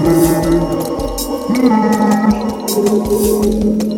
Thank you.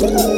Woo!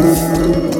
Música